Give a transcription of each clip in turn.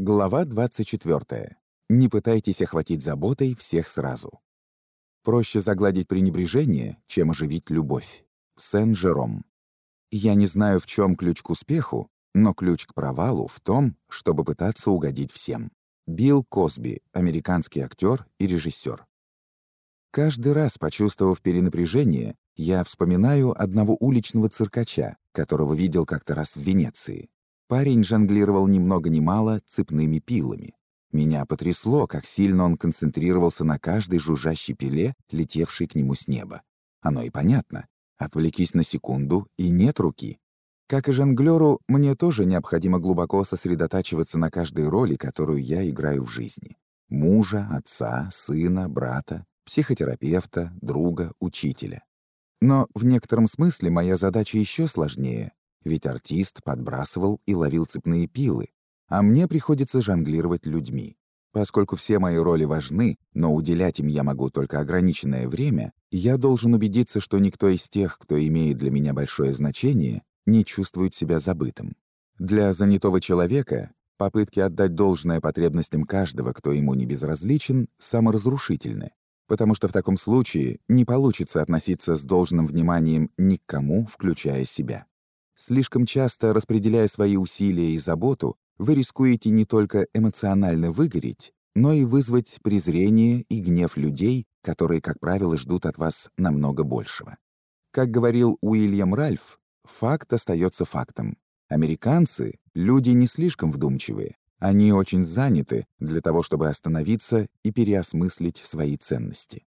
Глава 24. Не пытайтесь охватить заботой всех сразу. Проще загладить пренебрежение, чем оживить любовь. Сен-Жером. Я не знаю, в чем ключ к успеху, но ключ к провалу в том, чтобы пытаться угодить всем. Билл Косби, американский актер и режиссер. Каждый раз, почувствовав перенапряжение, я вспоминаю одного уличного циркача, которого видел как-то раз в Венеции. Парень жонглировал ни много ни мало цепными пилами. Меня потрясло, как сильно он концентрировался на каждой жужжащей пиле, летевшей к нему с неба. Оно и понятно. Отвлекись на секунду, и нет руки. Как и жонглёру, мне тоже необходимо глубоко сосредотачиваться на каждой роли, которую я играю в жизни. Мужа, отца, сына, брата, психотерапевта, друга, учителя. Но в некотором смысле моя задача еще сложнее, ведь артист подбрасывал и ловил цепные пилы, а мне приходится жонглировать людьми. Поскольку все мои роли важны, но уделять им я могу только ограниченное время, я должен убедиться, что никто из тех, кто имеет для меня большое значение, не чувствует себя забытым. Для занятого человека попытки отдать должное потребностям каждого, кто ему не безразличен, саморазрушительны, потому что в таком случае не получится относиться с должным вниманием ни к кому, включая себя. Слишком часто распределяя свои усилия и заботу, вы рискуете не только эмоционально выгореть, но и вызвать презрение и гнев людей, которые, как правило, ждут от вас намного большего. Как говорил Уильям Ральф, факт остается фактом. Американцы — люди не слишком вдумчивые. Они очень заняты для того, чтобы остановиться и переосмыслить свои ценности.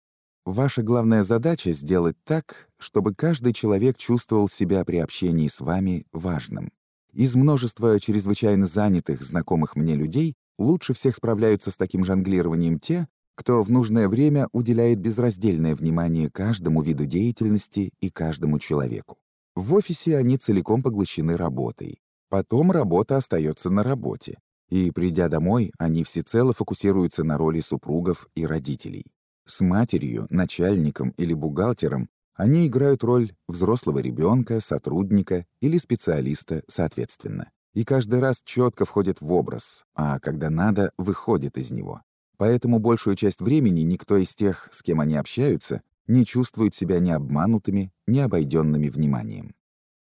Ваша главная задача — сделать так, чтобы каждый человек чувствовал себя при общении с вами важным. Из множества чрезвычайно занятых, знакомых мне людей лучше всех справляются с таким жонглированием те, кто в нужное время уделяет безраздельное внимание каждому виду деятельности и каждому человеку. В офисе они целиком поглощены работой. Потом работа остается на работе. И, придя домой, они всецело фокусируются на роли супругов и родителей. С матерью, начальником или бухгалтером они играют роль взрослого ребенка, сотрудника или специалиста соответственно. И каждый раз четко входят в образ, а когда надо, выходит из него. Поэтому большую часть времени никто из тех, с кем они общаются, не чувствует себя ни обманутыми, ни обойденными вниманием.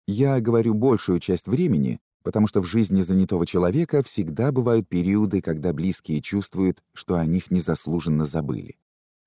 Я говорю большую часть времени, потому что в жизни занятого человека всегда бывают периоды, когда близкие чувствуют, что о них незаслуженно забыли.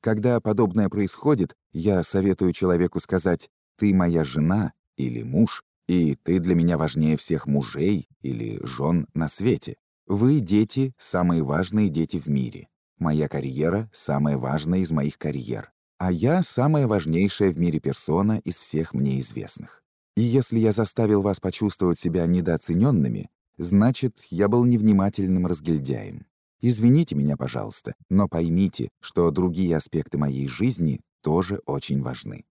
Когда подобное происходит, я советую человеку сказать «ты моя жена» или «муж», и «ты для меня важнее всех мужей» или «жен на свете». Вы, дети, самые важные дети в мире. Моя карьера — самая важная из моих карьер. А я — самая важнейшая в мире персона из всех мне известных. И если я заставил вас почувствовать себя недооцененными, значит, я был невнимательным разгильдяем. Извините меня, пожалуйста, но поймите, что другие аспекты моей жизни тоже очень важны.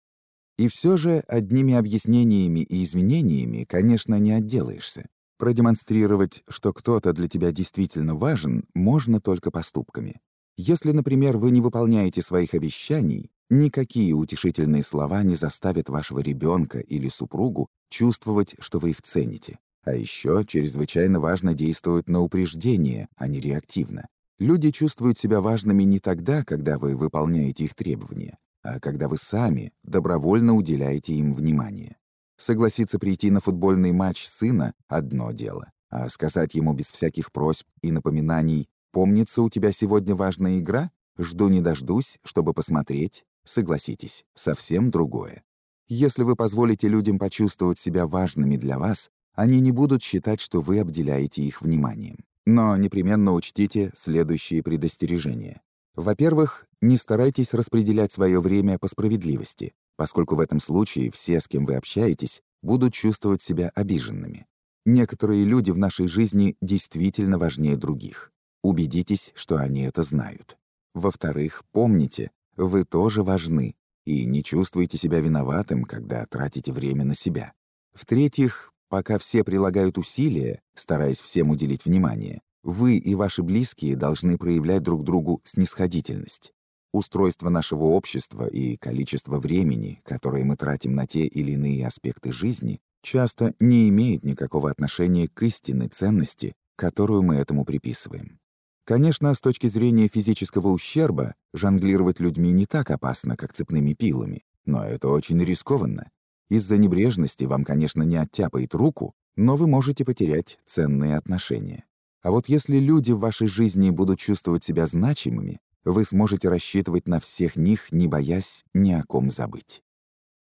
И все же одними объяснениями и извинениями, конечно, не отделаешься. Продемонстрировать, что кто-то для тебя действительно важен, можно только поступками. Если, например, вы не выполняете своих обещаний, никакие утешительные слова не заставят вашего ребенка или супругу чувствовать, что вы их цените. А еще чрезвычайно важно действовать на упреждение, а не реактивно. Люди чувствуют себя важными не тогда, когда вы выполняете их требования, а когда вы сами добровольно уделяете им внимание. Согласиться прийти на футбольный матч сына — одно дело, а сказать ему без всяких просьб и напоминаний «Помнится, у тебя сегодня важная игра? Жду не дождусь, чтобы посмотреть». Согласитесь, совсем другое. Если вы позволите людям почувствовать себя важными для вас, они не будут считать, что вы обделяете их вниманием. Но непременно учтите следующие предостережения. Во-первых, не старайтесь распределять свое время по справедливости, поскольку в этом случае все, с кем вы общаетесь, будут чувствовать себя обиженными. Некоторые люди в нашей жизни действительно важнее других. Убедитесь, что они это знают. Во-вторых, помните, вы тоже важны, и не чувствуйте себя виноватым, когда тратите время на себя. В-третьих, Пока все прилагают усилия, стараясь всем уделить внимание, вы и ваши близкие должны проявлять друг другу снисходительность. Устройство нашего общества и количество времени, которое мы тратим на те или иные аспекты жизни, часто не имеет никакого отношения к истинной ценности, которую мы этому приписываем. Конечно, с точки зрения физического ущерба, жонглировать людьми не так опасно, как цепными пилами, но это очень рискованно. Из-за небрежности вам, конечно, не оттяпает руку, но вы можете потерять ценные отношения. А вот если люди в вашей жизни будут чувствовать себя значимыми, вы сможете рассчитывать на всех них, не боясь ни о ком забыть.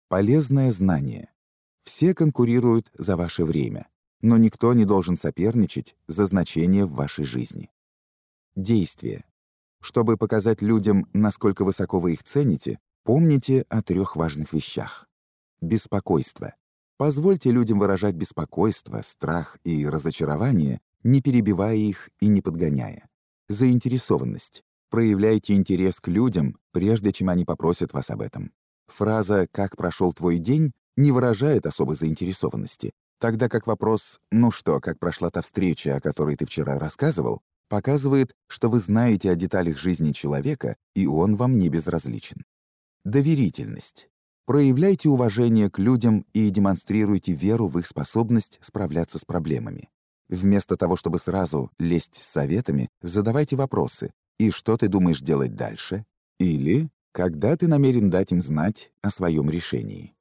Полезное знание. Все конкурируют за ваше время, но никто не должен соперничать за значение в вашей жизни. Действие. Чтобы показать людям, насколько высоко вы их цените, помните о трех важных вещах. Беспокойство. Позвольте людям выражать беспокойство, страх и разочарование, не перебивая их и не подгоняя. Заинтересованность. Проявляйте интерес к людям, прежде чем они попросят вас об этом. Фраза «как прошел твой день» не выражает особой заинтересованности, тогда как вопрос «ну что, как прошла та встреча, о которой ты вчера рассказывал» показывает, что вы знаете о деталях жизни человека, и он вам не безразличен. Доверительность. Проявляйте уважение к людям и демонстрируйте веру в их способность справляться с проблемами. Вместо того, чтобы сразу лезть с советами, задавайте вопросы. «И что ты думаешь делать дальше?» Или «Когда ты намерен дать им знать о своем решении?»